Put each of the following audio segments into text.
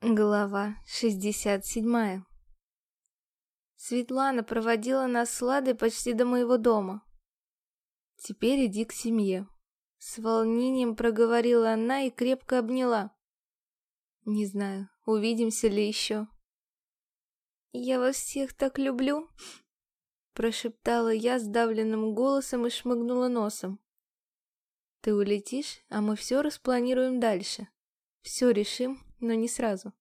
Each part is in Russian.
Глава 67 Светлана проводила нас с Ладой почти до моего дома. «Теперь иди к семье», — с волнением проговорила она и крепко обняла. «Не знаю, увидимся ли еще». «Я вас всех так люблю», — прошептала я сдавленным голосом и шмыгнула носом. «Ты улетишь, а мы все распланируем дальше. Все решим, но не сразу.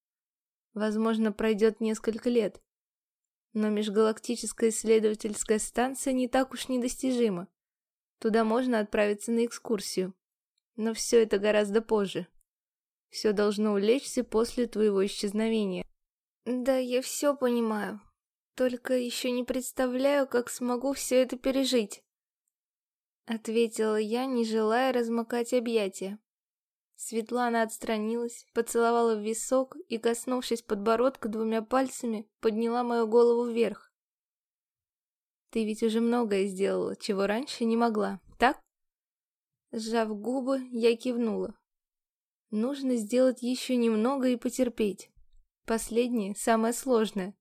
Возможно, пройдет несколько лет. Но межгалактическая исследовательская станция не так уж недостижима. Туда можно отправиться на экскурсию. Но все это гораздо позже. Все должно улечься после твоего исчезновения. Да, я все понимаю. Только еще не представляю, как смогу все это пережить. Ответила я, не желая размыкать объятия. Светлана отстранилась, поцеловала в висок и, коснувшись подбородка двумя пальцами, подняла мою голову вверх. «Ты ведь уже многое сделала, чего раньше не могла, так?» Сжав губы, я кивнула. «Нужно сделать еще немного и потерпеть. Последнее самое сложное.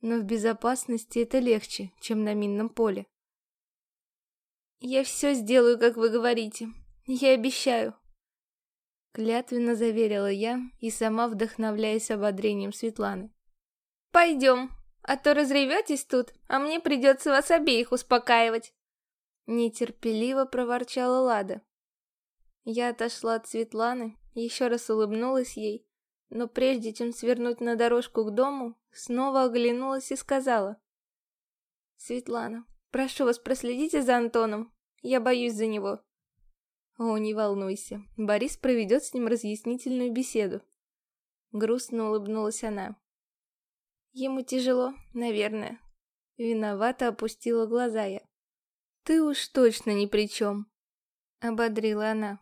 Но в безопасности это легче, чем на минном поле». «Я все сделаю, как вы говорите. Я обещаю», Клятвенно заверила я и сама вдохновляясь ободрением Светланы. «Пойдем, а то разреветесь тут, а мне придется вас обеих успокаивать!» Нетерпеливо проворчала Лада. Я отошла от Светланы, еще раз улыбнулась ей, но прежде чем свернуть на дорожку к дому, снова оглянулась и сказала. «Светлана, прошу вас, проследите за Антоном, я боюсь за него». О, не волнуйся, Борис проведет с ним разъяснительную беседу. Грустно улыбнулась она. Ему тяжело, наверное. Виновато опустила глаза я. Ты уж точно ни при чем. Ободрила она.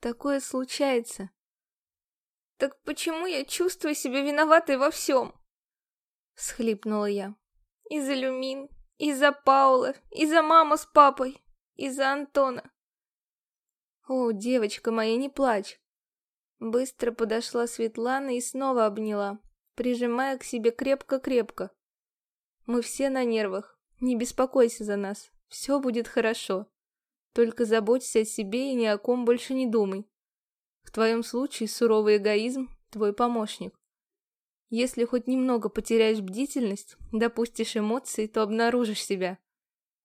Такое случается. Так почему я чувствую себя виноватой во всем? Схлипнула я. Из-за Люмин, из-за Паула, из-за мамы с папой, из-за Антона. «О, девочка моя, не плачь!» Быстро подошла Светлана и снова обняла, прижимая к себе крепко-крепко. «Мы все на нервах, не беспокойся за нас, все будет хорошо. Только заботься о себе и ни о ком больше не думай. В твоем случае суровый эгоизм – твой помощник. Если хоть немного потеряешь бдительность, допустишь эмоции, то обнаружишь себя.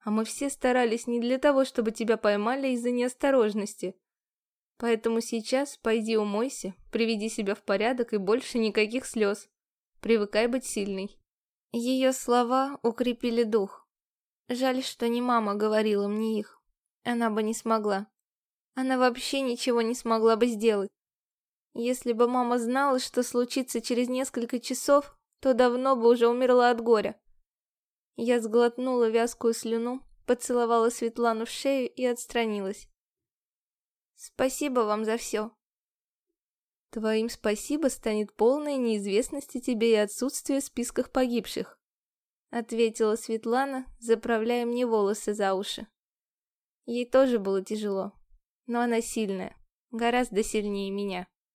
А мы все старались не для того, чтобы тебя поймали из-за неосторожности. Поэтому сейчас пойди умойся, приведи себя в порядок и больше никаких слез. Привыкай быть сильной. Ее слова укрепили дух. Жаль, что не мама говорила мне их. Она бы не смогла. Она вообще ничего не смогла бы сделать. Если бы мама знала, что случится через несколько часов, то давно бы уже умерла от горя. Я сглотнула вязкую слюну, поцеловала Светлану в шею и отстранилась. «Спасибо вам за все». «Твоим спасибо станет полная неизвестность тебе и отсутствие в списках погибших», ответила Светлана, заправляя мне волосы за уши. Ей тоже было тяжело, но она сильная, гораздо сильнее меня.